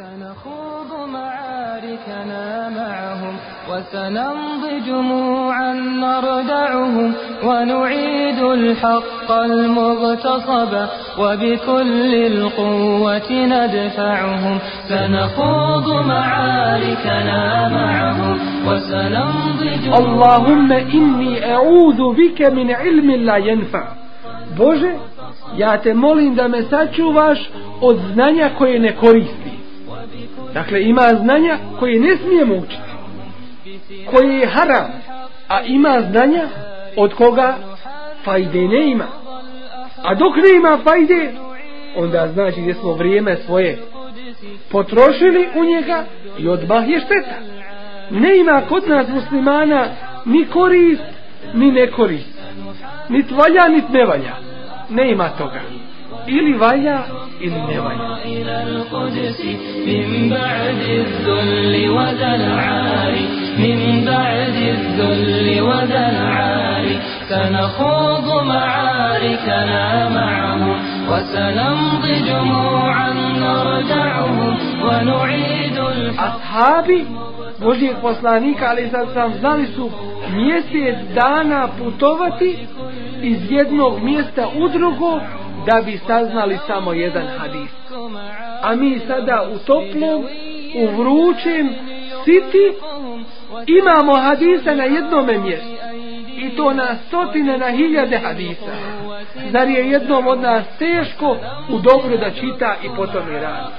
سنخوض معاركنا معهم وسنمضي جموعا نردعهم ونعيد الحق المغتصب وبكل القوة ندفعهم سنخوض معاركنا معهم وسنمضي جموعا اللهم إني أعوذ بك من علم لا ينفع Bože, ja te molim da od znanja koje ne koristi. Dakle, ima znanja koje ne smijemo učiti. Koje je haram. A ima znanja od koga fajde ne ima. A dok ne ima fajde, onda znači gdje smo vrijeme svoje potrošili u njega i odmah je šteta. Ne ima kod nas muslimana ni korist, ni ne korist. Nit valja, nit ne valja. Ne ima toga. ili valja ili ne valja. من بعد الذل وذا العار من بعد الذل وذا العار سنخوض معاركنا معهم وسنمضي جموعا نرجعهم ونعيد أصحابي Božijeg poslanika, ali sad sam znali su mjesec dana putovati iz jednog mjesta u drugo da bi saznali samo jedan hadis. A mi sada u toplom, u vrućem, siti, imamo hadisa na jednom mjestu I to na stotine, na hiljade hadisa. Zar je jednom od nas teško u dobro da čita i potom i radi.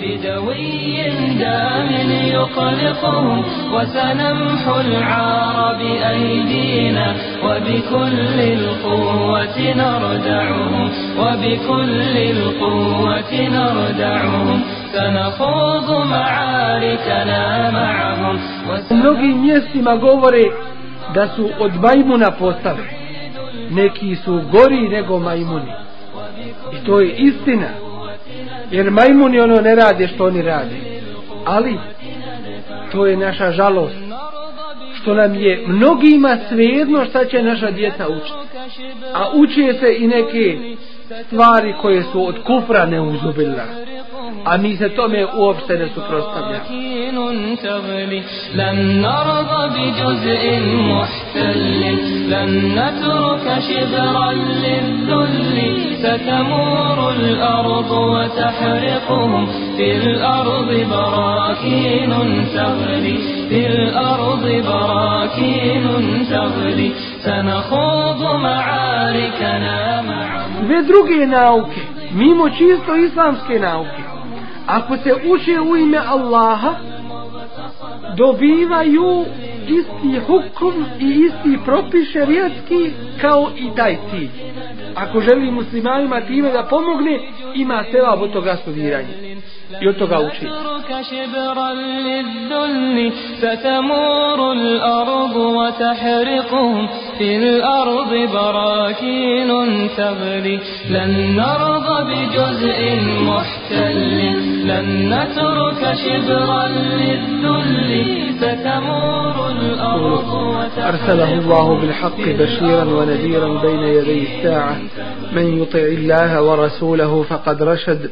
بدوي دام يقلقهم وسنمحو العار بأيدينا وبكل القوة نردعهم وبكل القوة نردعهم سنخوض معاركنا معهم Mnogi mjestima govore da su od majmuna postali. Neki su gori nego majmuni. I to je istina. Jer majmuni ono ne rade što oni rade. Ali to je naša žalost. Što nam je mnogima svejedno šta će naša djeca učiti. A uče se i neke stvari koje su od kufra neuzubila. A mi se tome uopšte ne suprostavljamo. لن نرضى بجزء محتل لن نترك شبرا للذل ستمور الأرض وتحرقهم في الأرض براكين تغلي في الأرض براكين تغلي سنخوض معاركنا معهم Sve druge nauke, mimo čisto islamske nauke, ako se uče u ime Allaha, dobivaju isti hukum i isti propis šerijatski kao i taj cilj. Ako želi muslimanima time da pomogne, ima seva od toga studiranja i od toga uči. شبرا للذل ستمور الأرض وتحرقهم. في الأرض براكين تغلي لن نرضى بجزء محتل. لن نترك شبرا للذل ستمور الأرض أرسله الله بالحق بشيرا ونذيرا بين يدي الساعة. من يطع الله ورسوله فقد رشد.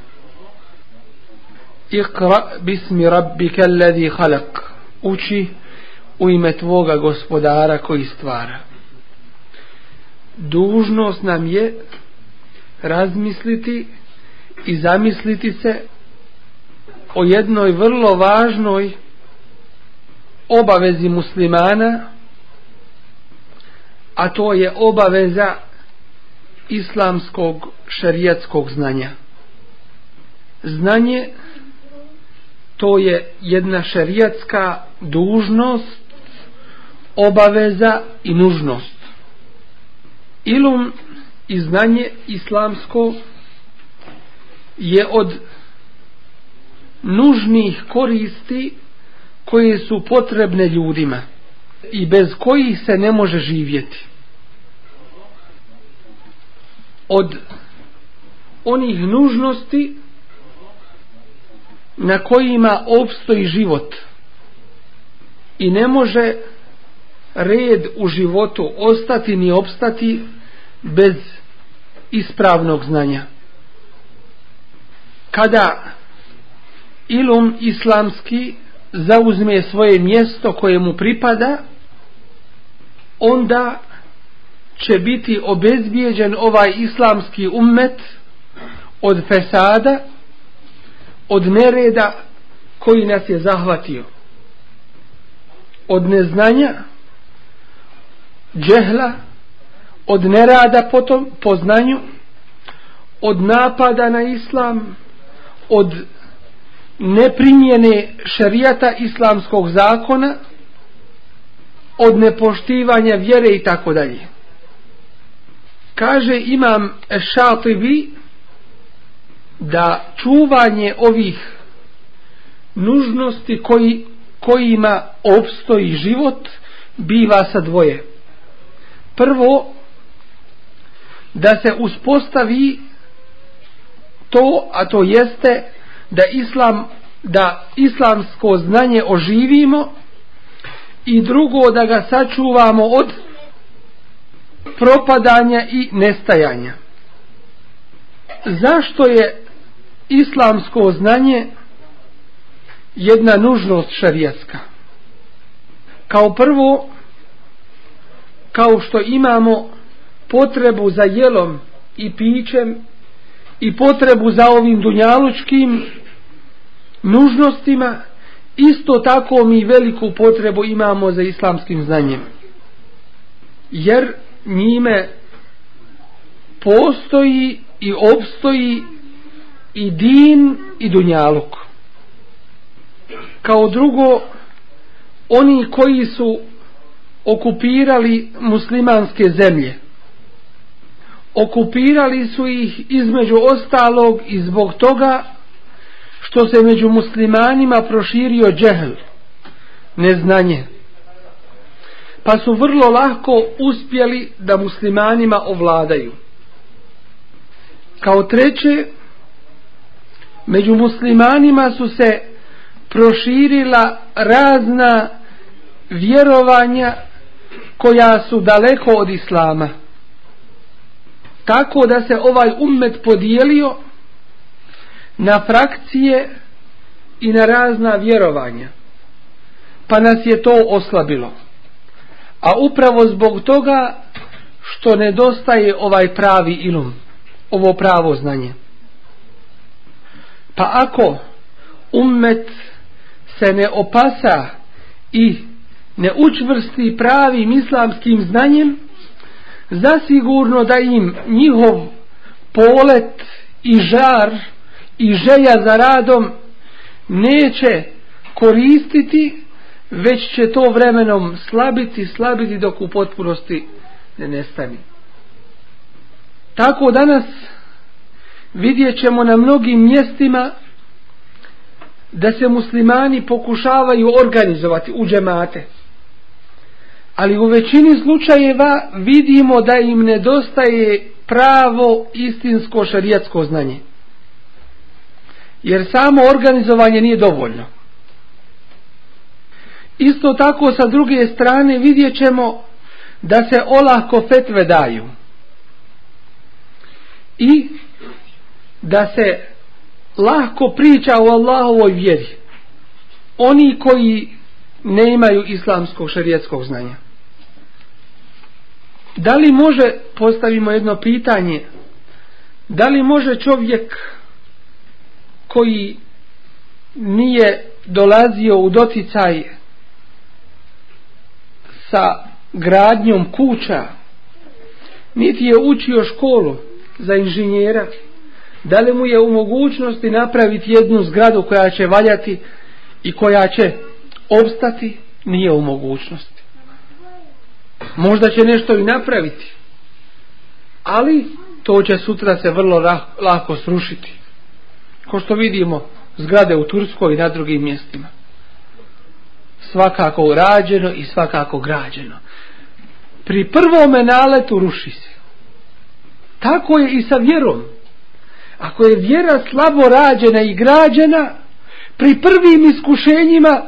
Iqra bismi rabbika alladhi khalaq. Uči u ime tvoga gospodara koji stvara. Dužnost nam je razmisliti i zamisliti se o jednoj vrlo važnoj obavezi muslimana a to je obaveza islamskog šerijatskog znanja. Znanje to je jedna šerijatska dužnost obaveza i nužnost ilum i znanje islamsko je od nužnih koristi koje su potrebne ljudima i bez kojih se ne može živjeti. Od onih nužnosti na kojima opstoji život i ne može red u životu ostati ni opstati bez ispravnog znanja. Kada ilum islamski zauzme svoje mjesto koje mu pripada, onda će biti obezbijeđen ovaj islamski ummet od fesada, od nereda koji nas je zahvatio. Od neznanja, džehla, od nerada potom, po znanju, od napada na islam, od neprimjene šarijata islamskog zakona, od nepoštivanja vjere i tako dalje. Kaže imam Šatibi da čuvanje ovih nužnosti koji, kojima opstoji život biva sa dvoje. Prvo, da se uspostavi to, a to jeste da islam da islamsko znanje oživimo i drugo da ga sačuvamo od propadanja i nestajanja. Zašto je islamsko znanje jedna nužnost šarijatska? Kao prvo, kao što imamo potrebu za jelom i pićem i potrebu za ovim dunjalučkim nužnostima, isto tako mi veliku potrebu imamo za islamskim znanjem. Jer njime postoji i obstoji i din i dunjaluk. Kao drugo, oni koji su okupirali muslimanske zemlje, okupirali su ih između ostalog i zbog toga što se među muslimanima proširio džehl, neznanje. Pa su vrlo lahko uspjeli da muslimanima ovladaju. Kao treće, među muslimanima su se proširila razna vjerovanja koja su daleko od islama. Tako da se ovaj ummet podijelio na frakcije i na razna vjerovanja. Pa nas je to oslabilo. A upravo zbog toga što nedostaje ovaj pravi ilum, ovo pravo znanje. Pa ako ummet se ne opasa i ne učvrsti pravim islamskim znanjem, zasigurno da im njihov polet i žar i želja za radom neće koristiti, već će to vremenom slabiti, slabiti dok u potpunosti ne nestani. Tako danas vidjet ćemo na mnogim mjestima da se muslimani pokušavaju organizovati u džemate. Ali u većini slučajeva vidimo da im nedostaje pravo istinsko šarijatsko znanje. Jer samo organizovanje nije dovoljno. Isto tako sa druge strane vidjet ćemo da se olako fetve daju. I da se lahko priča o Allahovoj vjeri. Oni koji ne imaju islamskog šarijetskog znanja. Da li može, postavimo jedno pitanje, da li može čovjek koji nije dolazio u doticaj sa gradnjom kuća, niti je učio školu za inženjera, da li mu je u mogućnosti napraviti jednu zgradu koja će valjati i koja će obstati, nije u mogućnosti. Možda će nešto i napraviti, ali to će sutra se vrlo lako srušiti. Ko što vidimo zgrade u Turskoj i na drugim mjestima. svakako urađeno i svakako građeno. Pri prvome naletu ruši se. Tako je i sa vjerom. Ako je vjera slabo rađena i građena, pri prvim iskušenjima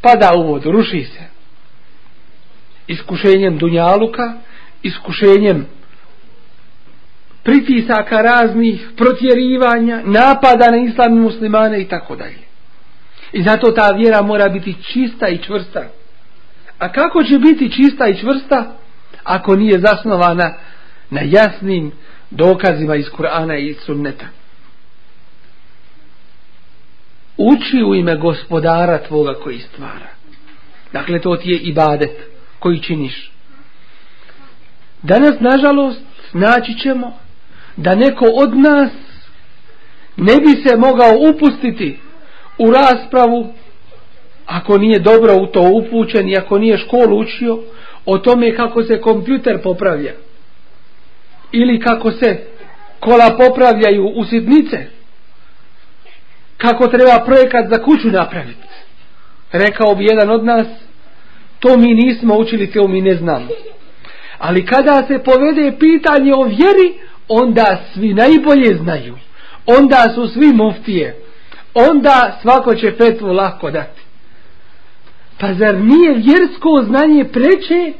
pada u vodu, ruši se. Iskušenjem Dunjaluka, iskušenjem pritisaka raznih, protjerivanja, napada na islam muslimane i tako dalje. I zato ta vjera mora biti čista i čvrsta. A kako će biti čista i čvrsta ako nije zasnovana na jasnim dokazima iz Kur'ana i iz sunneta? Uči u ime gospodara tvoga koji stvara. Dakle, to ti je ibadet koji činiš. Danas, nažalost, naći ćemo da neko od nas ne bi se mogao upustiti u raspravu ako nije dobro u to upućen i ako nije školu učio o tome kako se kompjuter popravlja ili kako se kola popravljaju u sitnice kako treba projekat za kuću napraviti rekao bi jedan od nas to mi nismo učili to mi ne znamo ali kada se povede pitanje o vjeri onda svi najbolje znaju onda su svi muftije onda svako će petvu lako dati. Pa zar nije vjersko znanje preče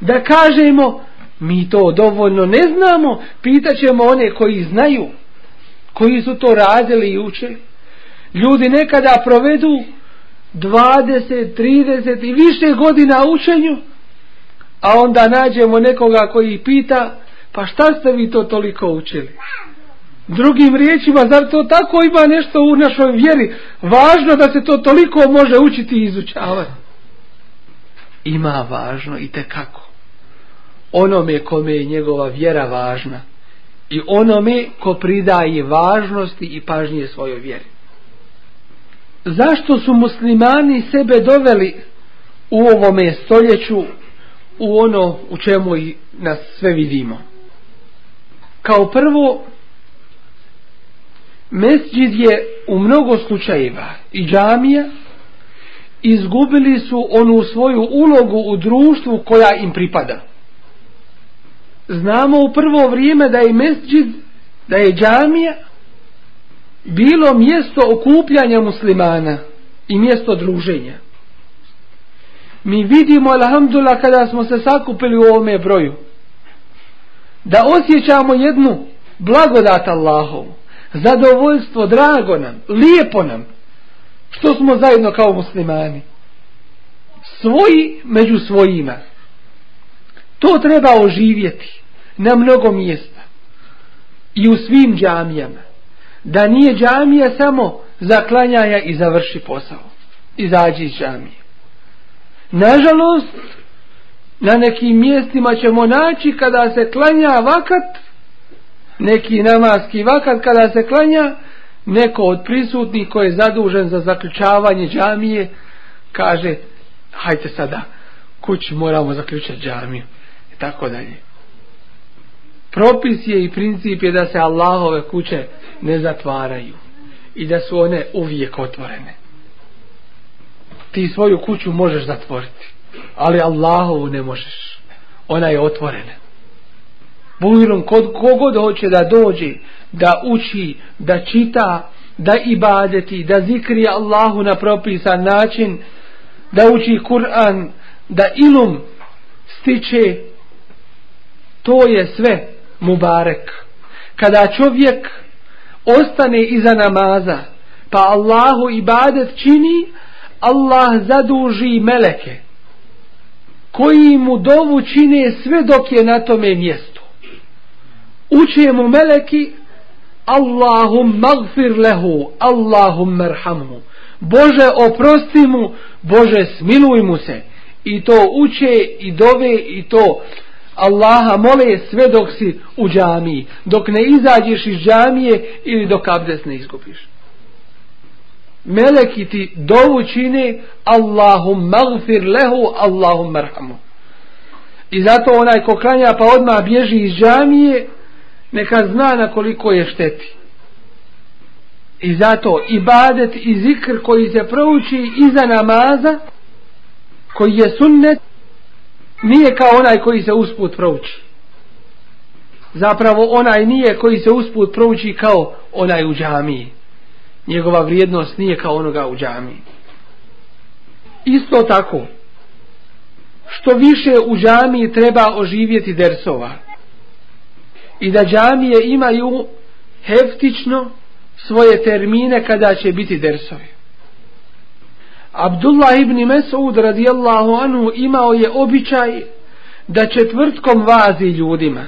da kažemo mi to dovoljno ne znamo, pitaćemo one koji znaju, koji su to radili i učili. Ljudi nekada provedu 20, 30 i više godina učenju, a onda nađemo nekoga koji pita, pa šta ste vi to toliko učili? Drugim riječima, zar to tako ima nešto u našoj vjeri? Važno da se to toliko može učiti i izučavati. Ima važno i te kako. Onome kome je njegova vjera važna. I onome ko pridaje važnosti i pažnje svojoj vjeri. Zašto su muslimani sebe doveli u ovome stoljeću u ono u čemu i nas sve vidimo? Kao prvo, Mesđid je u mnogo slučajeva i džamija izgubili su onu svoju ulogu u društvu koja im pripada. Znamo u prvo vrijeme da je mesđid, da je džamija bilo mjesto okupljanja muslimana i mjesto druženja. Mi vidimo, alhamdulillah, kada smo se sakupili u ovome broju, da osjećamo jednu blagodat Allahovu zadovoljstvo, drago nam, lijepo nam, što smo zajedno kao muslimani. Svoji među svojima. To treba oživjeti na mnogo mjesta i u svim džamijama. Da nije džamija samo zaklanjaja i završi posao. Izađi iz džamije. Nažalost, na nekim mjestima ćemo naći kada se klanja vakat, neki namaski vakat kada se klanja neko od prisutnih koji je zadužen za zaključavanje džamije kaže hajte sada kući moramo zaključati džamiju i tako dalje propis je i princip je da se Allahove kuće ne zatvaraju i da su one uvijek otvorene. Ti svoju kuću možeš zatvoriti ali Allahovu ne možeš. Ona je otvorena. Bujrom, kod kogod hoće da dođe, da uči, da čita, da ibadeti, da zikri Allahu na propisan način, da uči Kur'an, da ilum stiče, to je sve mubarek. Kada čovjek ostane iza namaza, pa Allahu ibadet čini, Allah zaduži meleke, koji mu dovu čine sve dok je na tome mjestu. Uče mu meleki Allahum magfir lehu Allahum merhamhu. Bože oprosti mu Bože smiluj mu se. I to uče i dove i to Allaha mole sve dok si u džamiji dok ne izađeš iz džamije ili dok abdes ne izgubiš meleki ti dovu čine Allahum magfir lehu Allahum marhamu. i zato onaj ko klanja pa odmah bježi iz džamije neka zna na koliko je šteti. I zato ibadet i zikr koji se prouči iza namaza, koji je sunnet nije kao onaj koji se usput prouči. Zapravo onaj nije koji se usput prouči kao onaj u džamiji. Njegova vrijednost nije kao onoga u džamiji. Isto tako što više u džamiji treba oživjeti dersova i da džamije imaju heftično svoje termine kada će biti dersovi. Abdullah ibn Mesud radijallahu anhu imao je običaj da četvrtkom vazi ljudima.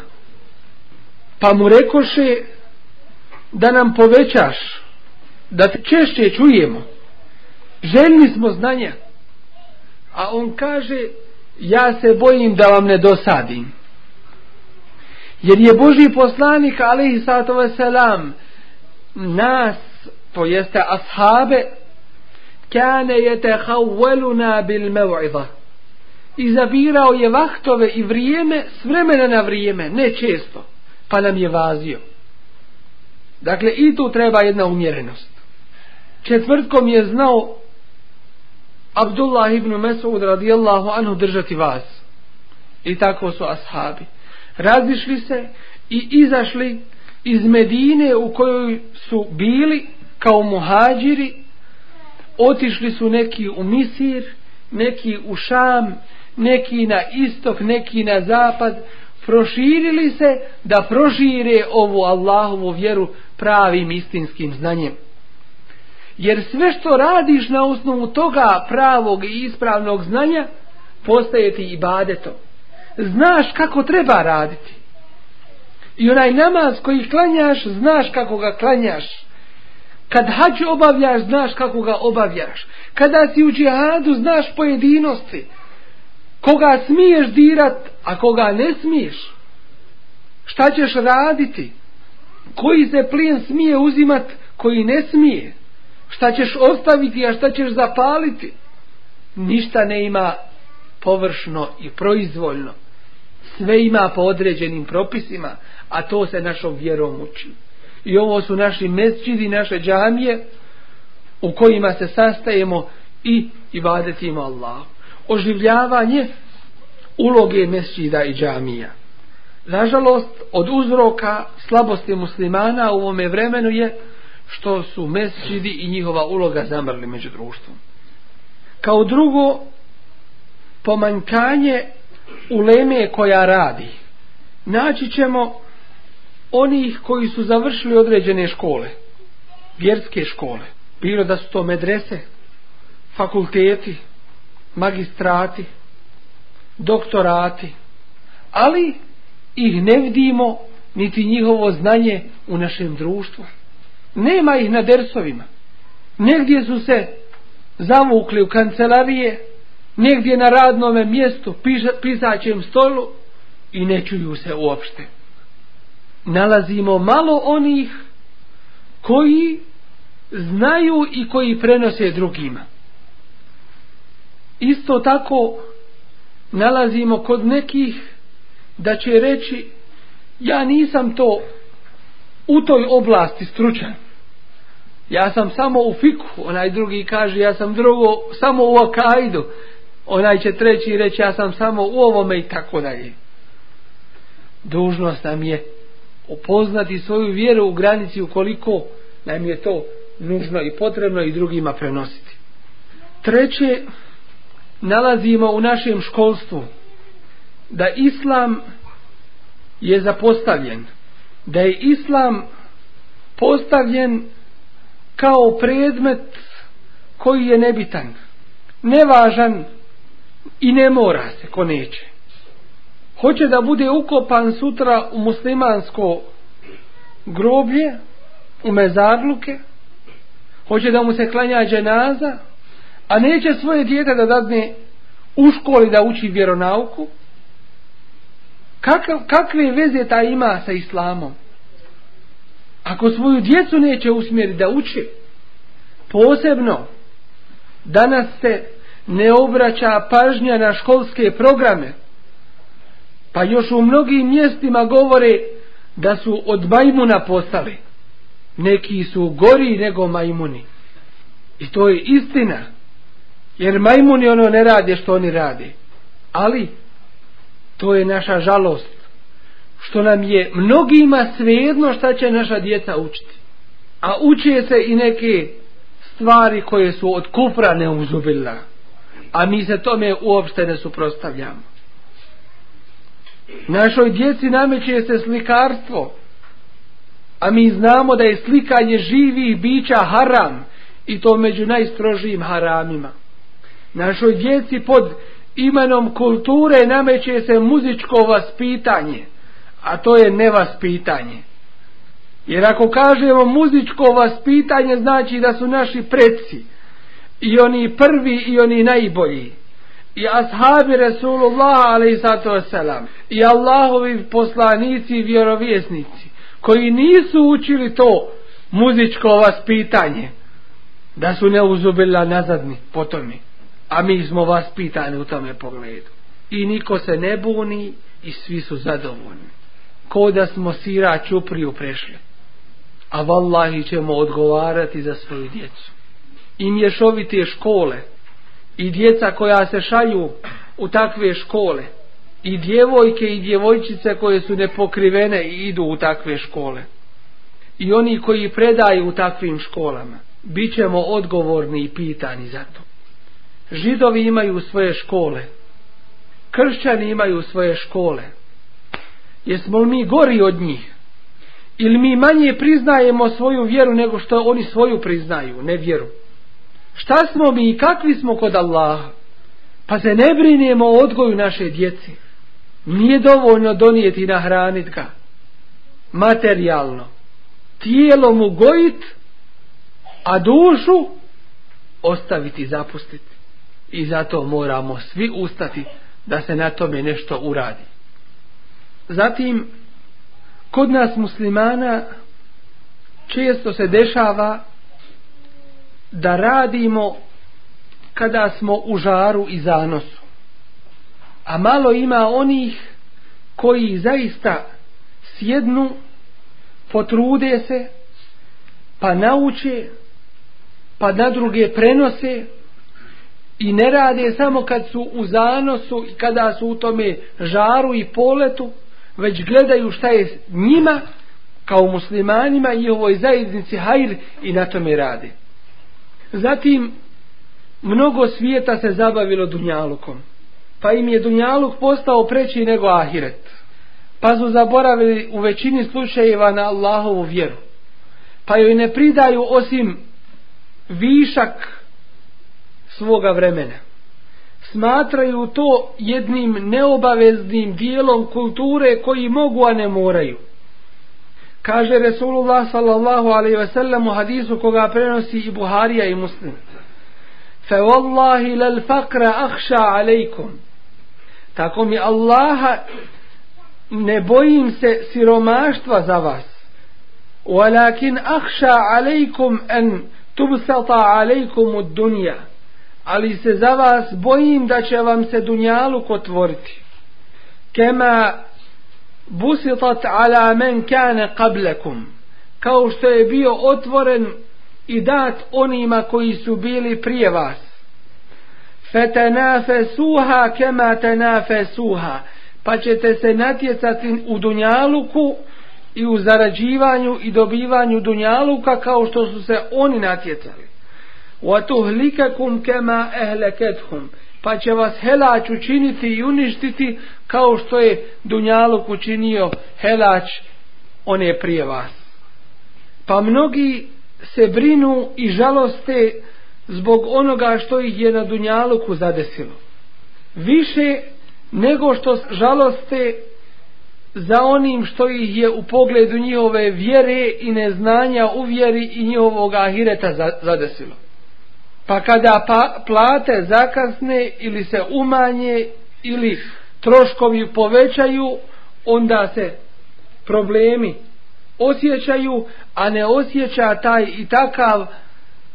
Pa mu rekoše da nam povećaš da te češće čujemo. Željni smo znanja. A on kaže ja se bojim da vam ne dosadim. Jer je Boži poslanik alaihi sallatu selam nas to jeste ashabe kane je te havveluna bil mev'iza izabirao je vahtove i vrijeme s vremena na vrijeme ne često pa nam je vazio. Dakle i tu treba jedna umjerenost. Četvrtkom je znao Abdullah ibn Mesud radijallahu anhu držati vas. I tako su ashabi. Razišli se i izašli iz Medine u kojoj su bili kao muhađiri otišli su neki u Misir neki u Šam neki na istok neki na zapad. Proširili se da prošire ovu Allahovu vjeru pravim istinskim znanjem. Jer sve što radiš na osnovu toga pravog i ispravnog znanja postaje ti ibadeto znaš kako treba raditi. I onaj namaz koji klanjaš znaš kako ga klanjaš kad hađ obavljaš znaš kako ga obavljaš. Kada si u džihadu znaš pojedinosti. Koga smiješ dirat a koga ne smiješ. Šta ćeš raditi? Koji se plijen smije uzimat koji ne smije. Šta ćeš ostaviti a šta ćeš zapaliti? Ništa ne ima površno i proizvoljno. Sve ima po određenim propisima a to se našom vjerom uči i ovo su naši mesčidi naše džamije u kojima se sastajemo i ibadetimo Allah oživljavanje uloge mesčida i džamija nažalost od uzroka slabosti muslimana u ovome vremenu je što su mesčidi i njihova uloga zamrli među društvom. Kao drugo, pomanjkanje uleme koja radi. Naći ćemo onih koji su završili određene škole, vjerske škole, bilo da su to medrese, fakulteti, magistrati, doktorati, ali ih ne vidimo niti njihovo znanje u našem društvu. Nema ih na dersovima. Negdje su se zavukli u kancelarije negdje na radnome mjestu pisaćem stolu i ne čuju se uopšte nalazimo malo onih koji znaju i koji prenose drugima. Isto tako nalazimo kod nekih da će reći ja nisam to u toj oblasti stručan. Ja sam samo u fiku, onaj drugi kaže ja sam drugo samo u akajdu, onaj će treći reći ja sam samo u ovome i tako dalje. Dužnost nam je upoznati svoju vjeru u granici ukoliko nam je to nužno i potrebno i drugima prenositi. Treće, nalazimo u našem školstvu da islam je zapostavljen, da je islam postavljen kao predmet koji je nebitan, nevažan i ne mora se ko neće. Hoće da bude ukopan sutra u muslimansko groblje, u mezarluke, hoće da mu se klanja dženaza, a neće svoje djete da dadne u školi da uči vjeronauku, Kakav, kakve veze ta ima sa islamom? ako svoju djecu neće usmjeriti da uči, posebno danas se ne obraća pažnja na školske programe pa još u mnogim mjestima govore da su od majmuna postali neki su gori nego majmuni i to je istina Jer majmuni ono ne rade što oni rade. Ali, to je naša žalost. Što nam je mnogima svejedno šta će naša djeca učiti. A uče se i neke stvari koje su od kufra neuzubila. A mi se tome uopšte ne suprostavljamo. Našoj djeci nameće se slikarstvo. A mi znamo da je slikanje živih bića haram. I to među najstrožijim haramima. Našoj djeci pod imenom kulture nameće se muzičko vaspitanje. A to je nevaspitanje. Jer ako kažemo muzičko vaspitanje znači da su naši preci i oni prvi i oni najbolji i ashabi Resulullah a.s. i Allahovi poslanici i vjerovjesnici koji nisu učili to muzičko vaspitanje da su neuzubila nazadni potomi a mi smo vaspitani u tome pogledu i niko se ne buni i svi su zadovoljni ko da smo sira čupriju prešli a vallahi ćemo odgovarati za svoju djecu i mješovite škole i djeca koja se šalju u takve škole. I djevojke i djevojčice koje su nepokrivene i idu u takve škole. I oni koji predaju u takvim školama bit ćemo odgovorni i pitani za to. Židovi imaju svoje škole. Kršćani imaju svoje škole. Jesmo li mi gori od njih? Ili mi manje priznajemo svoju vjeru nego što oni svoju priznaju, ne vjeru. Šta smo mi i kakvi smo kod Allaha? Pa se ne brinemo o odgoju naše djeci. Nije dovoljno donijeti i nahraniti ga. Materijalno. Tijelo mu gojit, a dušu ostaviti zapustiti. I zato moramo svi ustati da se na tome nešto uradi. Zatim, kod nas muslimana često se dešava da radimo kada smo u žaru i zanosu. A malo ima onih koji zaista sjednu, potrude se, pa nauče, pa na druge prenose i ne rade samo kad su u zanosu i kada su u tome žaru i poletu, već gledaju šta je njima kao muslimanima i ovoj zajednici hajr i na tome radi. Zatim, mnogo svijeta se zabavilo Dunjalukom. Pa im je Dunjaluk postao preći nego Ahiret. Pa su zaboravili u većini slučajeva na Allahovu vjeru. Pa joj ne pridaju osim višak svoga vremena smatraju to jednim neobaveznim dijelom kulture koji mogu, a ne moraju. Kaže Resulullah sallallahu alaihi ve sellem u hadisu koga prenosi i Buharija i Muslim. Fe wallahi lal fakra ahša alaikum. Tako mi Allaha ne bojim se siromaštva za vas. Walakin ahša alaikum en tubsata alaikum od dunja ali se za vas bojim da će vam se dunjaluk otvoriti. Kema busitat ala men kane qablekum, kao što je bio otvoren i dat onima koji su bili prije vas. Fetenafe suha kema tenafe suha, pa ćete se natjecati u dunjaluku i u zarađivanju i dobivanju dunjaluka kao što su se oni natjecali. وَتُهْلِكَكُمْ كَمَا أَهْلَكَتْهُمْ pa će vas helać učiniti i uništiti kao što je Dunjaluk učinio helać one prije vas. Pa mnogi se brinu i žaloste zbog onoga što ih je na Dunjaluku zadesilo. Više nego što žaloste za onim što ih je u pogledu njihove vjere i neznanja u vjeri i njihovog ahireta zadesilo. Pa kada pa, plate zakasne ili se umanje ili troškovi povećaju, onda se problemi osjećaju, a ne osjeća taj i takav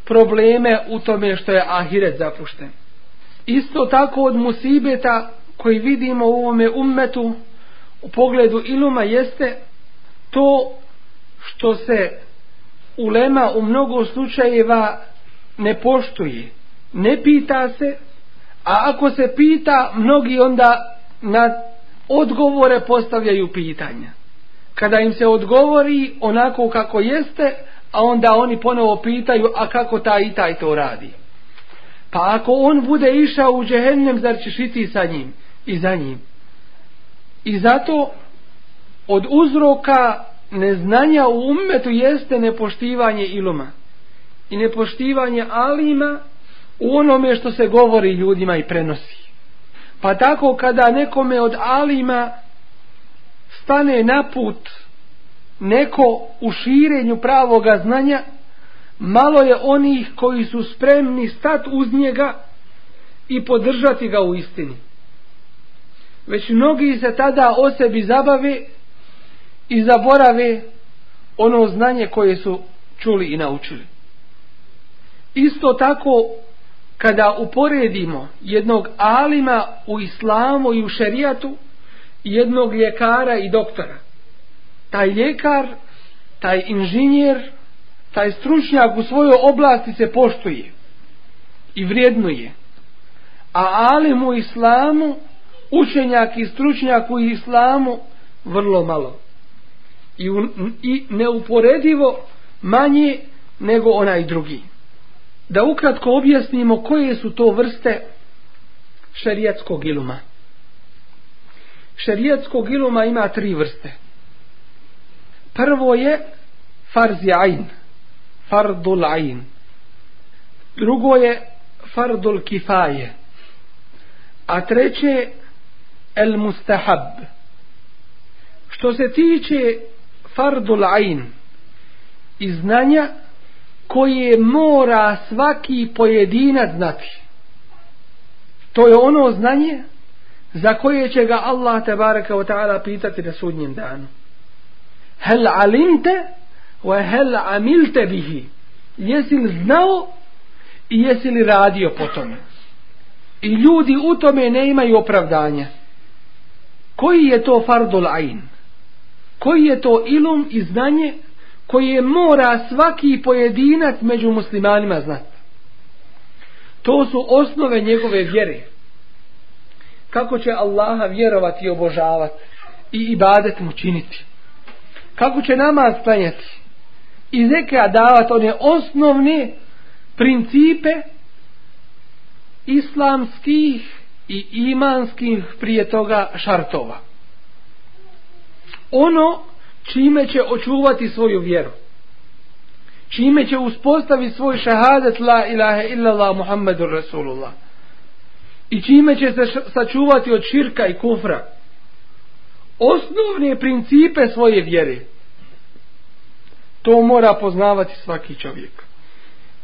probleme u tome što je ahiret zapušten. Isto tako od musibeta koji vidimo u ovome ummetu u pogledu iluma jeste to što se ulema u mnogo slučajeva ne poštuje ne pita se, a ako se pita, mnogi onda na odgovore postavljaju pitanja. Kada im se odgovori onako kako jeste, a onda oni ponovo pitaju, a kako taj i taj to radi. Pa ako on bude išao u džehennem, zar ćeš iti sa njim i za njim? I zato od uzroka neznanja u ummetu jeste nepoštivanje iluma i nepoštivanje alima u onome što se govori ljudima i prenosi. Pa tako kada nekome od alima stane na put neko u širenju pravoga znanja, malo je onih koji su spremni stat uz njega i podržati ga u istini. Već mnogi se tada o sebi zabave i zaborave ono znanje koje su čuli i naučili. Isto tako kada uporedimo jednog alima u islamu i u šerijatu jednog ljekara i doktora taj ljekar taj inženjer taj stručnjak u svojoj oblasti se poštuje i vrijednuje a alim u islamu učenjak i stručnjak u islamu vrlo malo. I, u, i neuporedivo manje nego onaj drugi da ukratko objasnimo koje su to vrste šerijatskog iluma. Šerijatskog iluma ima tri vrste. Prvo je farzi ain, fardul ain. Drugo je fardul kifaje. A treće el mustahab. Što se tiče fardul ain i znanja, koje mora svaki pojedinac znati. To je ono znanje za koje će ga Allah tabaraka wa ta'ala pitati na sudnjem danu. Hel alimte wa hel amilte bihi. Jesi li znao i jesi li radio po tome? I ljudi u tome ne imaju opravdanja. Koji je to fardul ain? Koji je to ilum i znanje koje mora svaki pojedinac među muslimanima znati. To su osnove njegove vjere. Kako će Allaha vjerovati i obožavati i ibadet mu činiti. Kako će namaz klanjati i zeka davati one osnovne principe islamskih i imanskih prije toga šartova. Ono čime će očuvati svoju vjeru? Čime će uspostaviti svoj šahadet la ilaha illallah muhammedur rasulullah? I čime će se sačuvati od širka i kufra? Osnovne principe svoje vjere. To mora poznavati svaki čovjek.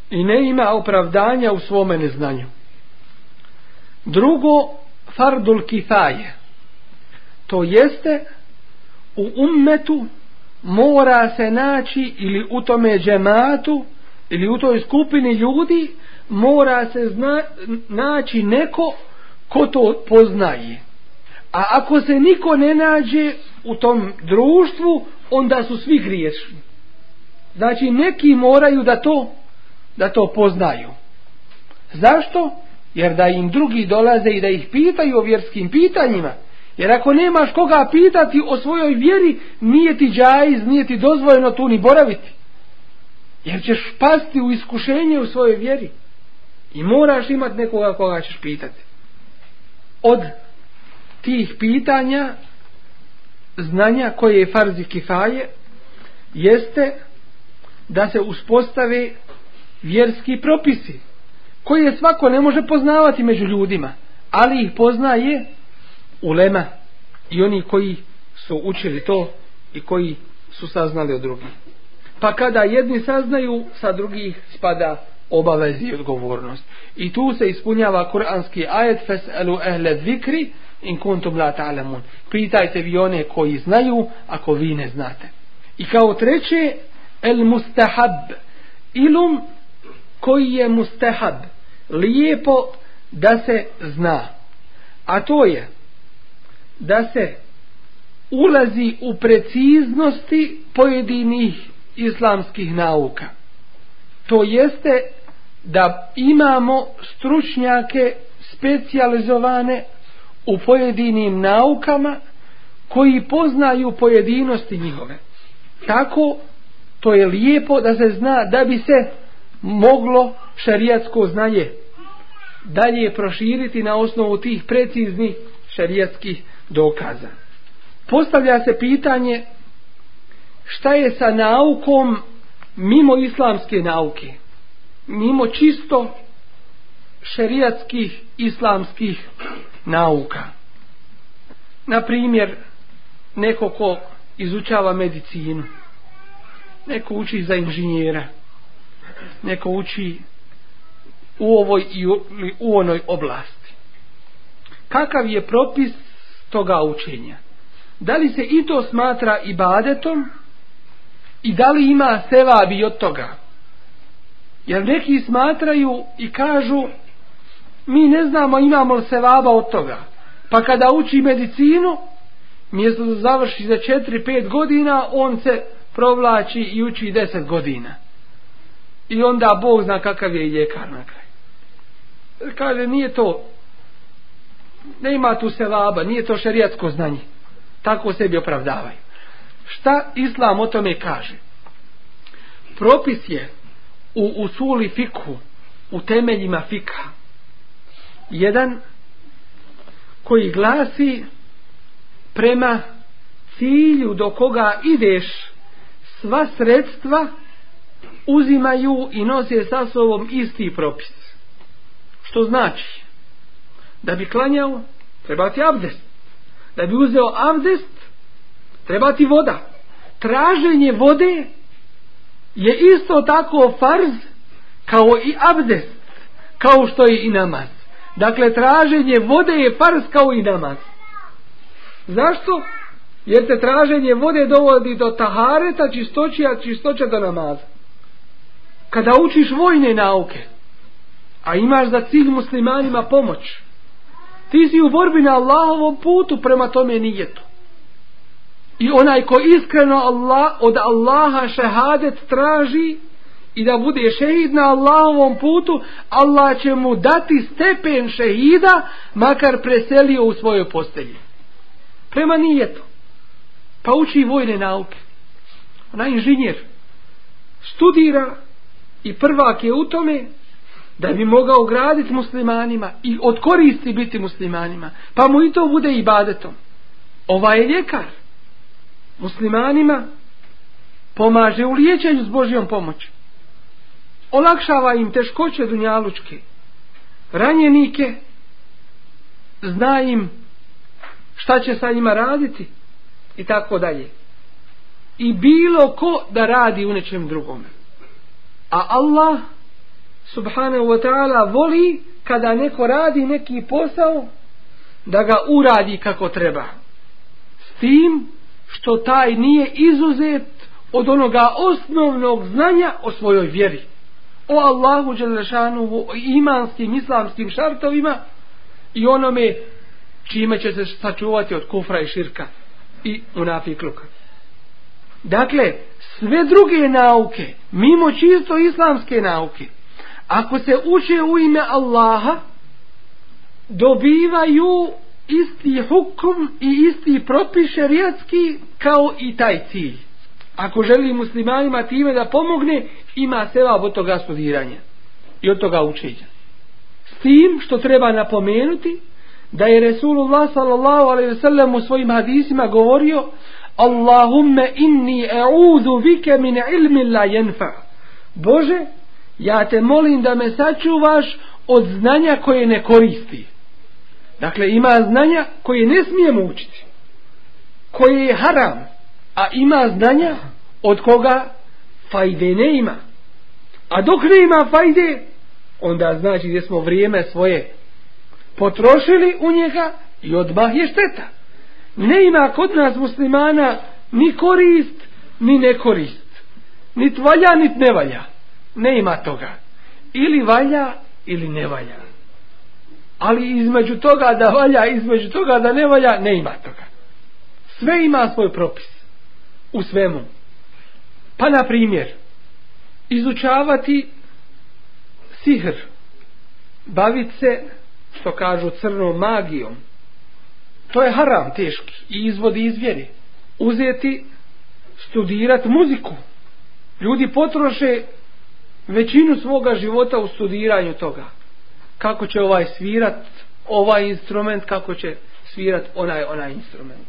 I ne ima opravdanja u svome neznanju. Drugo fardul kifaje. To jeste u ummetu mora se naći ili u tome džematu ili u toj skupini ljudi mora se zna, naći neko ko to poznaje. A ako se niko ne nađe u tom društvu onda su svi griješni. Znači neki moraju da to da to poznaju. Zašto? jer da im drugi dolaze i da ih pitaju o vjerskim pitanjima Jer ako nemaš koga pitati o svojoj vjeri, nije ti džajiz, nije ti dozvojeno tu ni boraviti. Jer ćeš pasti u iskušenje u svojoj vjeri. I moraš imat nekoga koga ćeš pitati. Od tih pitanja, znanja koje je farzi kifaje, jeste da se uspostave vjerski propisi, koje svako ne može poznavati među ljudima, ali ih poznaje ulema i oni koji su učili to i koji su saznali od drugih. Pa kada jedni saznaju, sa drugih spada obavezi i odgovornost. I tu se ispunjava kuranski ajet feselu ehle zikri in kuntum la ta'lamun. Pitajte vi one koji znaju, ako vi ne znate. I kao treće, el mustahab, ilum koji je mustahab, lijepo da se zna. A to je, da se ulazi u preciznosti pojedinih islamskih nauka. To jeste da imamo stručnjake specijalizovane u pojedinim naukama koji poznaju pojedinosti njihove. Tako to je lijepo da se zna da bi se moglo šarijatsko znanje dalje proširiti na osnovu tih preciznih šarijatskih dokaza. Postavlja se pitanje šta je sa naukom mimo islamske nauke, mimo čisto šerijatskih islamskih nauka. Na primjer, neko ko izučava medicinu, neko uči za inženjera, neko uči u ovoj i u, u onoj oblasti. Kakav je propis toga učenja? Da li se i to smatra ibadetom i da li ima sevabi od toga? Jer neki smatraju i kažu mi ne znamo imamo li sevaba od toga. Pa kada uči medicinu, mjesto da završi za 4-5 godina, on se provlači i uči 10 godina. I onda Bog zna kakav je ljekar na kraju kaže nije to ne ima tu sevaba, nije to šerijatsko znanje. Tako sebi opravdavaju. Šta Islam o tome kaže? Propis je u usuli fiku, u temeljima fika, jedan koji glasi prema cilju do koga ideš sva sredstva uzimaju i nose sa sobom isti propis. Što znači? Da bi klanjao, treba ti abdest. Da bi uzeo abdest, treba ti voda. Traženje vode je isto tako farz kao i abdest, kao što je i namaz. Dakle, traženje vode je farz kao i namaz. Zašto? Jer te traženje vode dovodi do tahareta, čistoće a čistoća do namaza. Kada učiš vojne nauke, a imaš za cilj muslimanima pomoć. Ti si u borbi na Allahovom putu prema tome nijetu. I onaj ko iskreno Allah, od Allaha šehadet traži i da bude šehid na Allahovom putu, Allah će mu dati stepen šehida makar preselio u svojoj postelji. Prema nijetu. Pa uči vojne nauke. Ona inženjer studira i prvak je u tome da bi mogao graditi muslimanima i od koristi biti muslimanima, pa mu i to bude ibadetom. Ova je ljekar. Muslimanima pomaže u liječenju s Božjom pomoći. Olakšava im teškoće dunjalučke. Ranjenike zna im šta će sa njima raditi i tako dalje. I bilo ko da radi u nečem drugom. A Allah subhanahu wa ta'ala voli kada neko radi neki posao da ga uradi kako treba. S tim što taj nije izuzet od onoga osnovnog znanja o svojoj vjeri. O Allahu Đelešanuhu o imanskim islamskim šartovima i onome čime će se sačuvati od kufra i širka i unafikluka dakle sve druge nauke mimo čisto islamske nauke ako se uče u ime Allaha dobivaju isti hukum i isti propis šerijatski kao i taj cilj. Ako želi muslimanima time da pomogne ima seva od toga studiranja i od toga učenja. S tim što treba napomenuti da je Resulullah sallallahu alaihi wasallam u svojim hadisima govorio Allahumme inni e'udhu vike min ilmi la jenfa. Bože ja te molim da me sačuvaš od znanja koje ne koristi. Dakle, ima znanja koje ne smijemo učiti. Koje je haram. A ima znanja od koga fajde ne ima. A dok ne ima fajde, onda znači gdje smo vrijeme svoje potrošili u njega i odmah je šteta. Ne ima kod nas muslimana ni korist, ni ne korist. Nit valja, nit ne valja ne ima toga. Ili valja, ili ne valja. Ali između toga da valja, između toga da ne valja, ne ima toga. Sve ima svoj propis. U svemu. Pa na primjer, izučavati sihr, bavit se, što kažu, crnom magijom, to je haram teški i izvodi izvjeri. Uzeti, studirat muziku. Ljudi potroše većinu svoga života u studiranju toga. Kako će ovaj svirat ovaj instrument, kako će svirat onaj onaj instrument.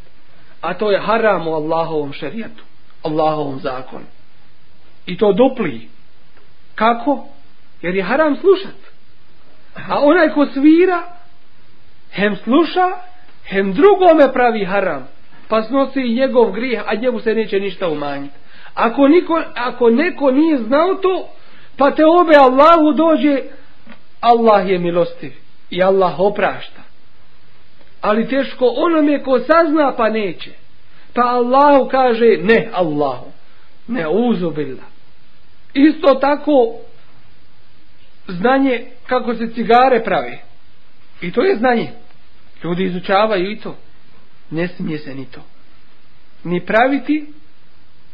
A to je haram u Allahovom šerijetu, Allahovom zakonu. I to dupli. Kako? Jer je haram slušat. A onaj ko svira, hem sluša, hem drugome pravi haram. Pa snosi i njegov grijeh, a njemu se neće ništa umanjiti. Ako, niko, ako neko nije znao to, pa te obe Allahu dođe, Allah je milostiv i Allah oprašta. Ali teško onome ko sazna pa neće. Pa Allahu kaže ne Allahu. Ne uzubila. Isto tako znanje kako se cigare pravi. I to je znanje. Ljudi izučavaju i to. Ne smije se ni to. Ni praviti,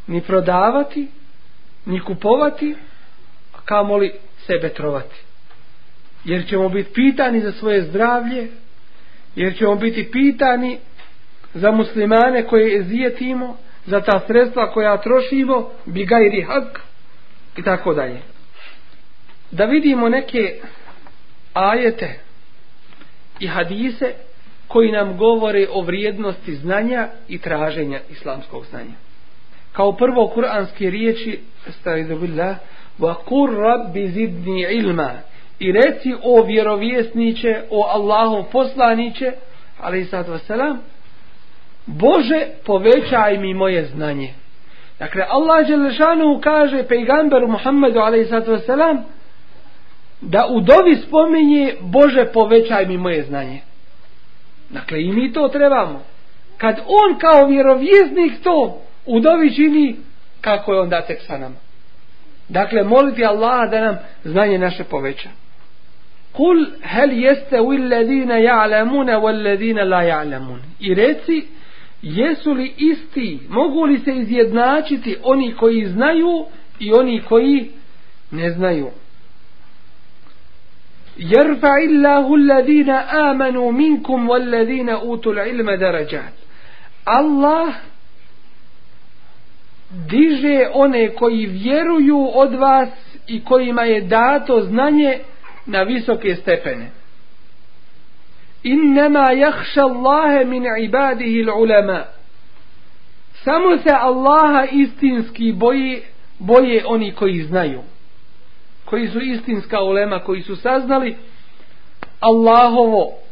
ni prodavati, ni kupovati, kamoli sebe trovati. Jer ćemo biti pitani za svoje zdravlje, jer ćemo biti pitani za muslimane koje ezijetimo, za ta sredstva koja trošimo, bigajri hak i tako dalje. Da vidimo neke ajete i hadise koji nam govore o vrijednosti znanja i traženja islamskog znanja. Kao prvo kuranske riječi, stavidu billah, wa kur rabbi zidni ilma, i reci o vjerovjesniće, o Allahom poslaniće, ali i sad vaselam, Bože, povećaj mi moje znanje. Dakle, Allah Želešanu kaže pejgamberu Muhammedu, ali sad vaselam, da u dovi spominje Bože, povećaj mi moje znanje. Dakle, i mi to trebamo. Kad on kao vjerovjesnik to u dovi čini, kako je onda tek sa nama. Dakle, moliti Allah da nam znanje naše poveća. Kul hel jeste u illedine ja'lamune u illedine la ja'lamun. I reci, jesu li isti, mogu li se izjednačiti oni koji znaju i oni koji ne znaju. Jerfa illahu alladhina amanu minkum walladhina utul ilma darajat. Allah diže one koji vjeruju od vas i kojima je dato znanje na visoke stepene. Innama jahša Allahe min ibadihi l'ulema. Samo se Allaha istinski boje, boje oni koji znaju. Koji su istinska ulema, koji su saznali Allahovo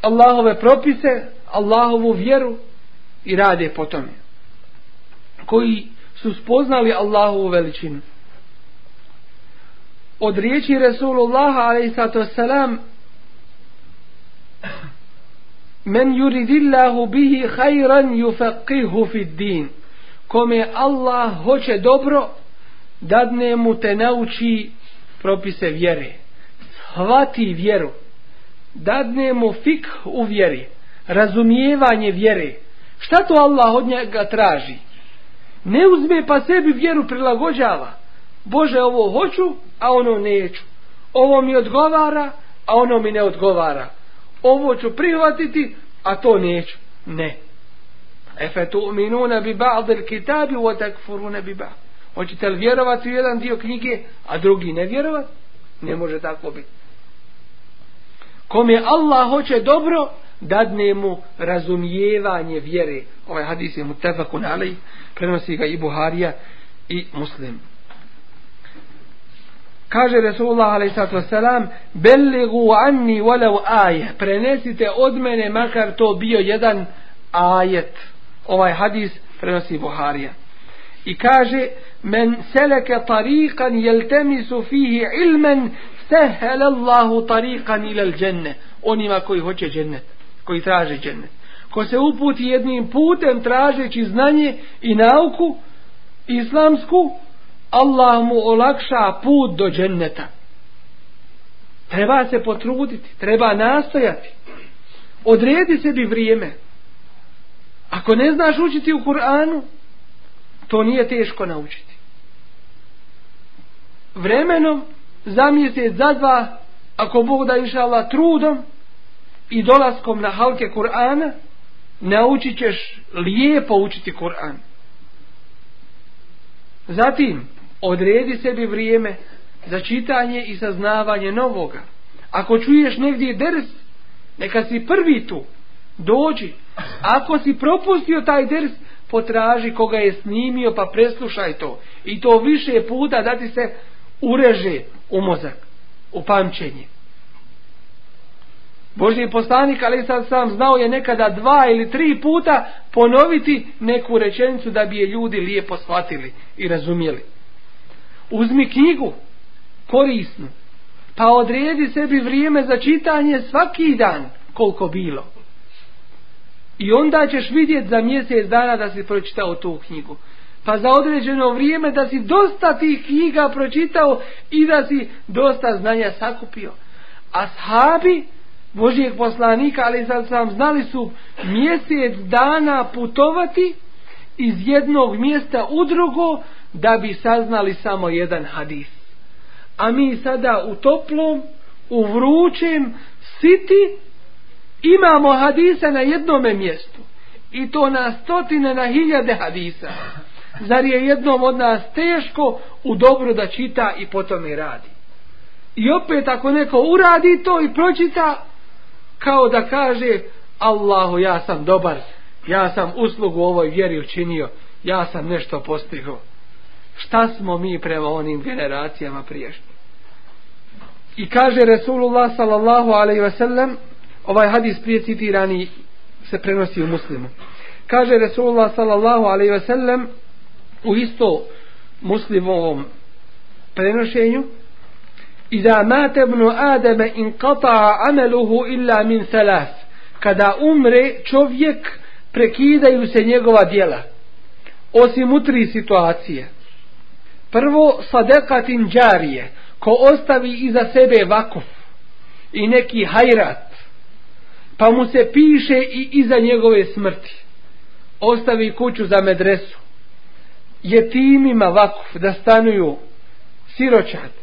Allahove propise, Allahovu vjeru i rade po tome. Koji su spoznali Allahovu veličinu od riječi Resulullah a.s. Men yuridillahu bihi khayran yufaqihu fid din. Kome Allah hoće dobro, dadne mu te nauči propise vjere. Hvati vjeru. Dadne mu fik u vjeri. Razumijevanje vjere. Šta to Allah od njega traži? Ne uzme pa sebi vjeru prilagođava. Bože ovo hoću, a ono neću. Ovo mi odgovara, a ono mi ne odgovara. Ovo ću prihvatiti, a to neću. Ne. Efe tu minuna bi ba'd kitabi wa takfuruna bi ba'd. Hoćete li vjerovati u jedan dio knjige, a drugi ne vjerovati? Ne može tako biti. Kome Allah hoće dobro, dadne mu razumijevanje vjere. Ovaj hadis je mutafakun alej, prenosi ga i Buharija i Muslim. Kaže Resulullah a.s. belligu anni walau aje prenesite od mene makar to bio jedan ajet. Ovaj hadis prenosi Buharija. I kaže men seleke tariqan jeltemisu fihi ilmen sehele Allahu tariqan ila dženne onima koji hoće džennet koji traže džennet ko se uputi jednim putem tražeći znanje i nauku islamsku Allah mu olakša put do dženneta. Treba se potruditi, treba nastojati. Odredi sebi vrijeme. Ako ne znaš učiti u Kur'anu, to nije teško naučiti. Vremenom za mjesec, za dva, ako Bog da inša Allah trudom i dolaskom na halke Kur'ana, naučit ćeš lijepo učiti Kur'an. Zatim, odredi sebi vrijeme za čitanje i saznavanje novoga. Ako čuješ negdje ders, neka si prvi tu, dođi. Ako si propustio taj ders, potraži koga je snimio pa preslušaj to. I to više puta da ti se ureže u mozak, u pamćenje. Božji poslanik, ali sad sam znao je nekada dva ili tri puta ponoviti neku rečenicu da bi je ljudi lijepo shvatili i razumijeli. Uzmi knjigu, korisnu, pa odredi sebi vrijeme za čitanje svaki dan, koliko bilo. I onda ćeš vidjeti za mjesec dana da si pročitao tu knjigu. Pa za određeno vrijeme da si dosta tih knjiga pročitao i da si dosta znanja sakupio. A sahabi Božijeg poslanika, ali sad sam znali su mjesec dana putovati iz jednog mjesta u drugo da bi saznali samo jedan hadis. A mi sada u toplom, u vrućem, siti, imamo hadise na jednome mjestu. I to na stotine, na hiljade hadisa. Zar je jednom od nas teško u dobro da čita i potom i radi. I opet ako neko uradi to i pročita, kao da kaže Allahu ja sam dobar, ja sam uslugu ovoj vjeri učinio, ja sam nešto postigao. Šta smo mi prema onim generacijama priješnjim? I kaže Resulullah sallallahu alaihi ve sellem, ovaj hadis prije citirani se prenosi u muslimu. Kaže Resulullah sallallahu alaihi ve sellem u isto muslimovom prenošenju, Iza mate ibn Ademe in qata'a ameluhu illa min thalath. Kada umre čovjek prekidaju se njegova djela. Osim u tri situacije. Prvo sadekatin džarije ko ostavi iza sebe vakuf i neki hajrat pa mu se piše i iza njegove smrti ostavi kuću za medresu je timima vakuf da stanuju siročat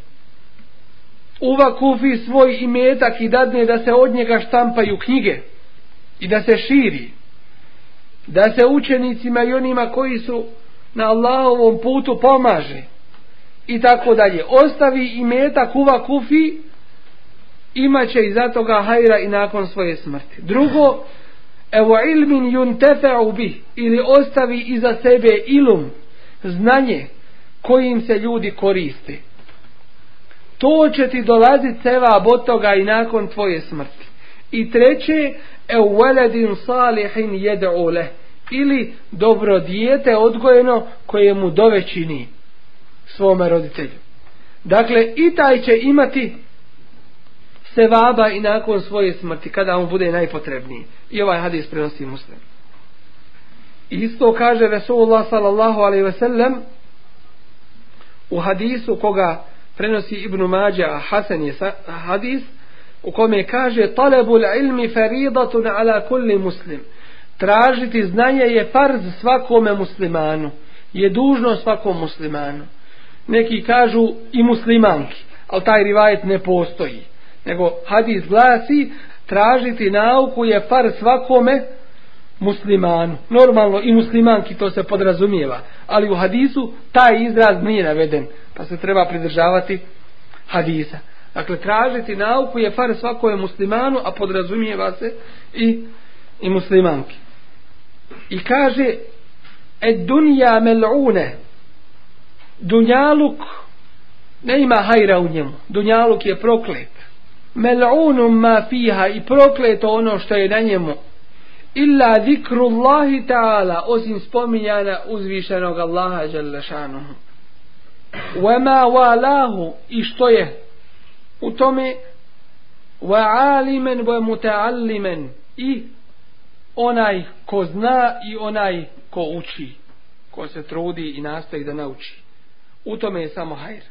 uvakufi svoj imetak i dadne da se od njega štampaju knjige i da se širi da se učenicima i onima koji su na Allahovom putu pomaže i tako dalje. Ostavi imetak uvakufi imaće i za toga hajra i nakon svoje smrti. Drugo evo ilmin yuntefa'u bih ili ostavi iza sebe ilum znanje kojim se ljudi koriste to će ti dolaziti seva od toga i nakon tvoje smrti. I treće, e veledin salihin jed'u leh, ili dobro dijete odgojeno koje mu dovećini svome roditelju. Dakle, i taj će imati sevaba i nakon svoje smrti, kada on bude najpotrebniji. I ovaj hadis prenosi muslim. Isto kaže Resulullah sallallahu alaihi ve sellem u hadisu koga prenosi Ibn Mađa, a Hasan je hadis, u kome kaže talabul ilmi faridatun ala kulli muslim. Tražiti znanje je farz svakome muslimanu. Je dužno svakom muslimanu. Neki kažu i muslimanki, ali taj rivajet ne postoji. Nego hadis glasi tražiti nauku je farz svakome muslimanu. Normalno i muslimanki to se podrazumijeva. Ali u hadisu taj izraz nije naveden pa se treba pridržavati hadisa. Dakle, tražiti nauku je far svakoj muslimanu, a podrazumijeva se i, i muslimanki. I kaže, e dunja mel'une, dunjaluk, ne ima hajra u njemu, dunjaluk je proklet. Mel'unum ma fiha i prokleto ono što je na njemu. Illa zikrullahi ta'ala, osim spominjana uzvišenog Allaha jalla šanuhu. وما والاه i što je u tome وعالما ومتعلما i onaj ko zna i onaj ko uči ko se trudi i nastoji da nauči u tome je samo hajr